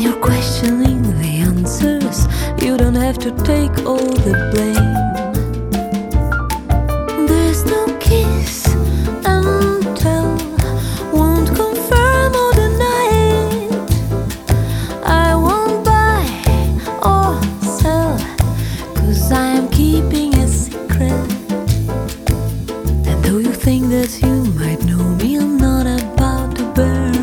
You're questioning the answers, you don't have to take all the blame. There's no kiss and tell, won't confirm or deny it. I won't buy or I am keeping a secret. And though you think that you might know me, I'm not about to burn.